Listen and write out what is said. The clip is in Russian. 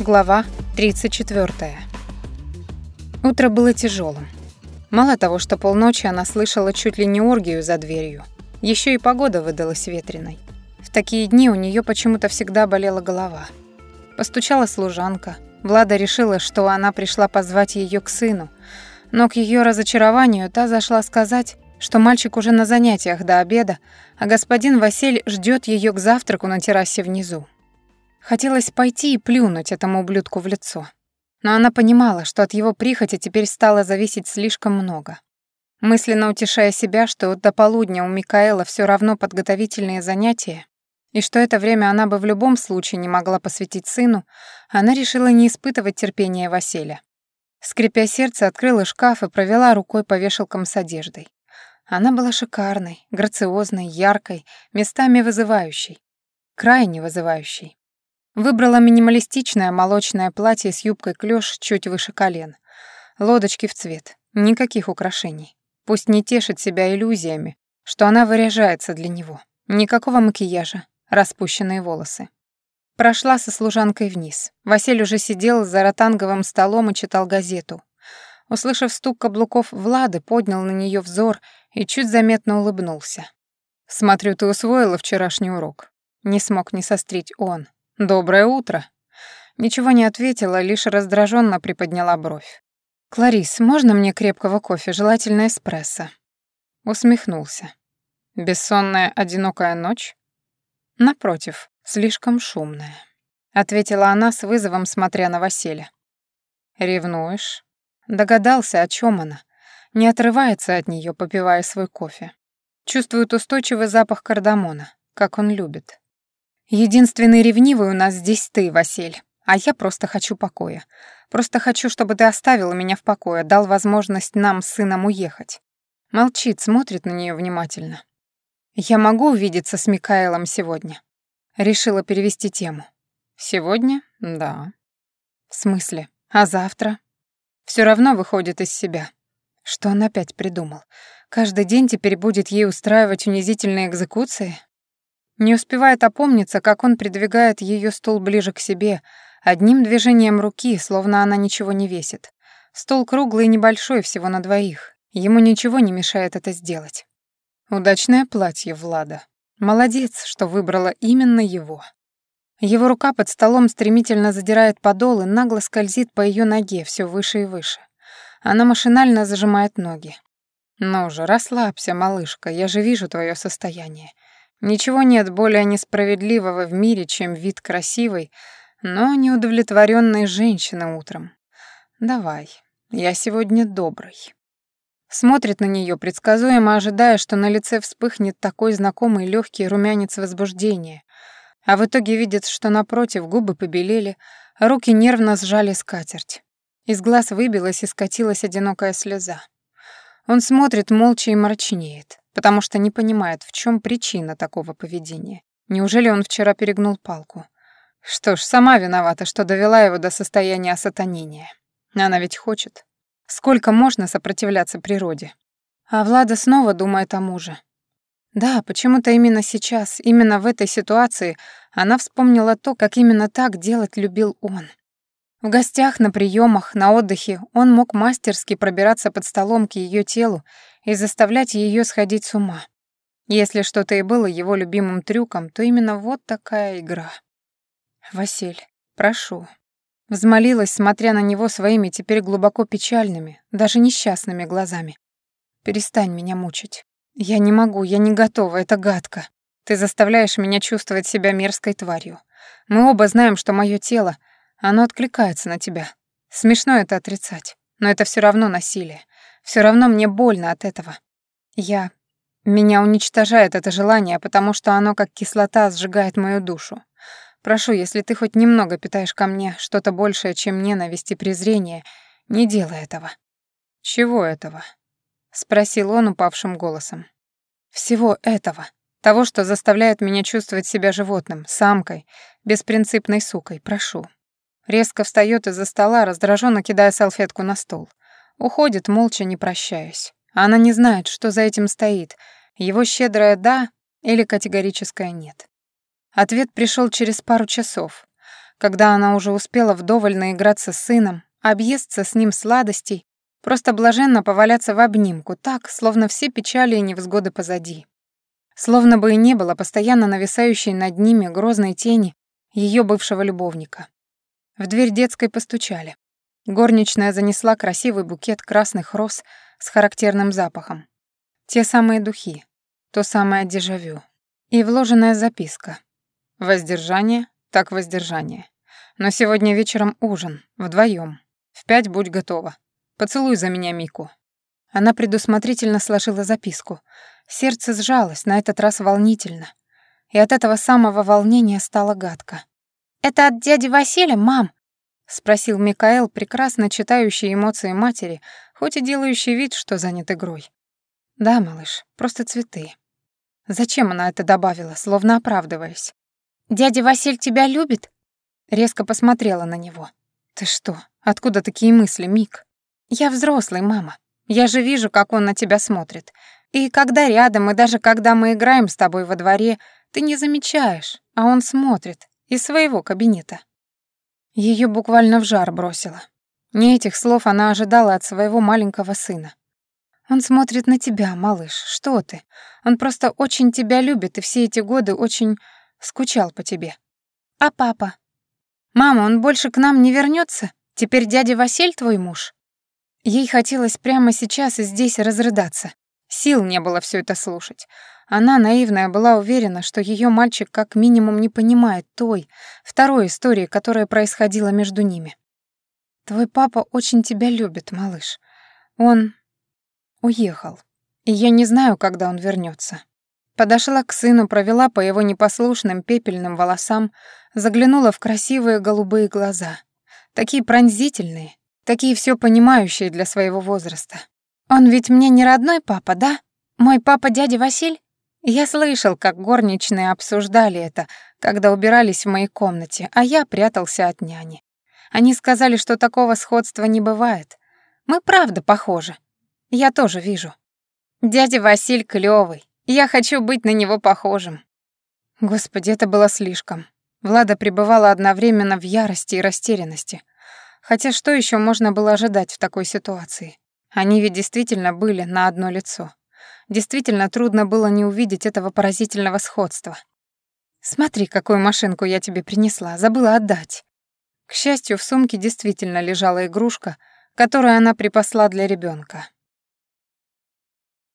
Глава 34. Утро было тяжелым. Мало того, что полночи она слышала чуть ли не оргию за дверью, еще и погода выдалась ветреной. В такие дни у нее почему-то всегда болела голова. Постучала служанка. Влада решила, что она пришла позвать ее к сыну, но к ее разочарованию та зашла сказать, что мальчик уже на занятиях до обеда, а господин Василь ждет ее к завтраку на террасе внизу. Хотелось пойти и плюнуть этому ублюдку в лицо. Но она понимала, что от его прихоти теперь стало зависеть слишком много. Мысленно утешая себя, что до полудня у Микаэла все равно подготовительные занятия, и что это время она бы в любом случае не могла посвятить сыну, она решила не испытывать терпения Василия. Скрипя сердце, открыла шкаф и провела рукой по вешалкам с одеждой. Она была шикарной, грациозной, яркой, местами вызывающей. Крайне вызывающей. Выбрала минималистичное молочное платье с юбкой клёш чуть выше колен. Лодочки в цвет. Никаких украшений. Пусть не тешит себя иллюзиями, что она выряжается для него. Никакого макияжа, распущенные волосы. Прошла со служанкой вниз. Василь уже сидел за ротанговым столом и читал газету. Услышав стук каблуков Влады, поднял на нее взор и чуть заметно улыбнулся. «Смотрю, ты усвоила вчерашний урок». Не смог не сострить он. «Доброе утро». Ничего не ответила, лишь раздраженно приподняла бровь. «Кларис, можно мне крепкого кофе, желательно эспрессо?» Усмехнулся. «Бессонная одинокая ночь?» «Напротив, слишком шумная», — ответила она с вызовом, смотря на Василия. «Ревнуешь?» Догадался, о чем она. Не отрывается от нее, попивая свой кофе. Чувствует устойчивый запах кардамона, как он любит. Единственный ревнивый у нас здесь ты, Василь. А я просто хочу покоя. Просто хочу, чтобы ты оставил меня в покое, дал возможность нам с сыном уехать. Молчит, смотрит на нее внимательно. Я могу увидеться с Микаэлом сегодня. Решила перевести тему. Сегодня? Да. В смысле? А завтра? Все равно выходит из себя. Что он опять придумал? Каждый день теперь будет ей устраивать унизительные экзекуции? Не успевает опомниться, как он придвигает ее стул ближе к себе, одним движением руки, словно она ничего не весит. Стол круглый и небольшой, всего на двоих. Ему ничего не мешает это сделать. Удачное платье Влада. Молодец, что выбрала именно его. Его рука под столом стремительно задирает подол и нагло скользит по ее ноге все выше и выше. Она машинально зажимает ноги. «Ну же, расслабься, малышка, я же вижу твое состояние. Ничего нет более несправедливого в мире, чем вид красивой, но неудовлетворенной женщины утром. Давай, я сегодня добрый. Смотрит на нее, предсказуемо ожидая, что на лице вспыхнет такой знакомый легкий румянец возбуждения, а в итоге видит, что напротив губы побелели, руки нервно сжали скатерть. Из глаз выбилась и скатилась одинокая слеза. Он смотрит молча и мрачнеет потому что не понимает, в чем причина такого поведения. Неужели он вчера перегнул палку? Что ж, сама виновата, что довела его до состояния осатанения. Она ведь хочет. Сколько можно сопротивляться природе? А Влада снова думает о муже. Да, почему-то именно сейчас, именно в этой ситуации она вспомнила то, как именно так делать любил он. В гостях, на приемах, на отдыхе он мог мастерски пробираться под столом к ее телу и заставлять ее сходить с ума. Если что-то и было его любимым трюком, то именно вот такая игра. «Василь, прошу». Взмолилась, смотря на него своими теперь глубоко печальными, даже несчастными глазами. «Перестань меня мучить. Я не могу, я не готова, это гадко. Ты заставляешь меня чувствовать себя мерзкой тварью. Мы оба знаем, что мое тело — оно откликается на тебя. Смешно это отрицать, но это все равно насилие. Все равно мне больно от этого. Я... Меня уничтожает это желание, потому что оно как кислота сжигает мою душу. Прошу, если ты хоть немного питаешь ко мне что-то большее, чем ненависть и презрение, не делай этого. Чего этого? спросил он упавшим голосом. Всего этого. Того, что заставляет меня чувствовать себя животным, самкой, беспринципной сукой, прошу. Резко встает из-за стола, раздраженно кидая салфетку на стол. Уходит, молча не прощаясь. Она не знает, что за этим стоит. Его щедрое «да» или категорическое «нет». Ответ пришел через пару часов. когда она уже успела вдоволь наиграться с сыном, объесться с ним сладостей, просто блаженно поваляться в обнимку, так, словно все печали и невзгоды позади. Словно бы и не было постоянно нависающей над ними грозной тени ее бывшего любовника. В дверь детской постучали. Горничная занесла красивый букет красных роз с характерным запахом. Те самые духи, то самое дежавю. И вложенная записка. Воздержание, так воздержание. Но сегодня вечером ужин, вдвоем. В пять будь готова. Поцелуй за меня Мику. Она предусмотрительно сложила записку. Сердце сжалось, на этот раз волнительно. И от этого самого волнения стало гадко. «Это от дяди Василия, мам?» — спросил Микаэл, прекрасно читающий эмоции матери, хоть и делающий вид, что занят игрой. «Да, малыш, просто цветы». Зачем она это добавила, словно оправдываясь? «Дядя Василь тебя любит?» Резко посмотрела на него. «Ты что? Откуда такие мысли, Мик?» «Я взрослый, мама. Я же вижу, как он на тебя смотрит. И когда рядом, и даже когда мы играем с тобой во дворе, ты не замечаешь, а он смотрит из своего кабинета». Ее буквально в жар бросило. Не этих слов она ожидала от своего маленького сына. «Он смотрит на тебя, малыш, что ты? Он просто очень тебя любит и все эти годы очень скучал по тебе». «А папа?» «Мама, он больше к нам не вернется? Теперь дядя Василь твой муж?» Ей хотелось прямо сейчас и здесь разрыдаться. Сил не было все это слушать. Она, наивная, была уверена, что ее мальчик как минимум не понимает той, второй истории, которая происходила между ними. «Твой папа очень тебя любит, малыш. Он уехал, и я не знаю, когда он вернется. Подошла к сыну, провела по его непослушным пепельным волосам, заглянула в красивые голубые глаза. Такие пронзительные, такие все понимающие для своего возраста. «Он ведь мне не родной папа, да? Мой папа дядя Василь?» Я слышал, как горничные обсуждали это, когда убирались в моей комнате, а я прятался от няни. Они сказали, что такого сходства не бывает. Мы правда похожи. Я тоже вижу. Дядя Василь клёвый. Я хочу быть на него похожим. Господи, это было слишком. Влада пребывала одновременно в ярости и растерянности. Хотя что еще можно было ожидать в такой ситуации? Они ведь действительно были на одно лицо. Действительно трудно было не увидеть этого поразительного сходства. «Смотри, какую машинку я тебе принесла, забыла отдать». К счастью, в сумке действительно лежала игрушка, которую она припасла для ребенка.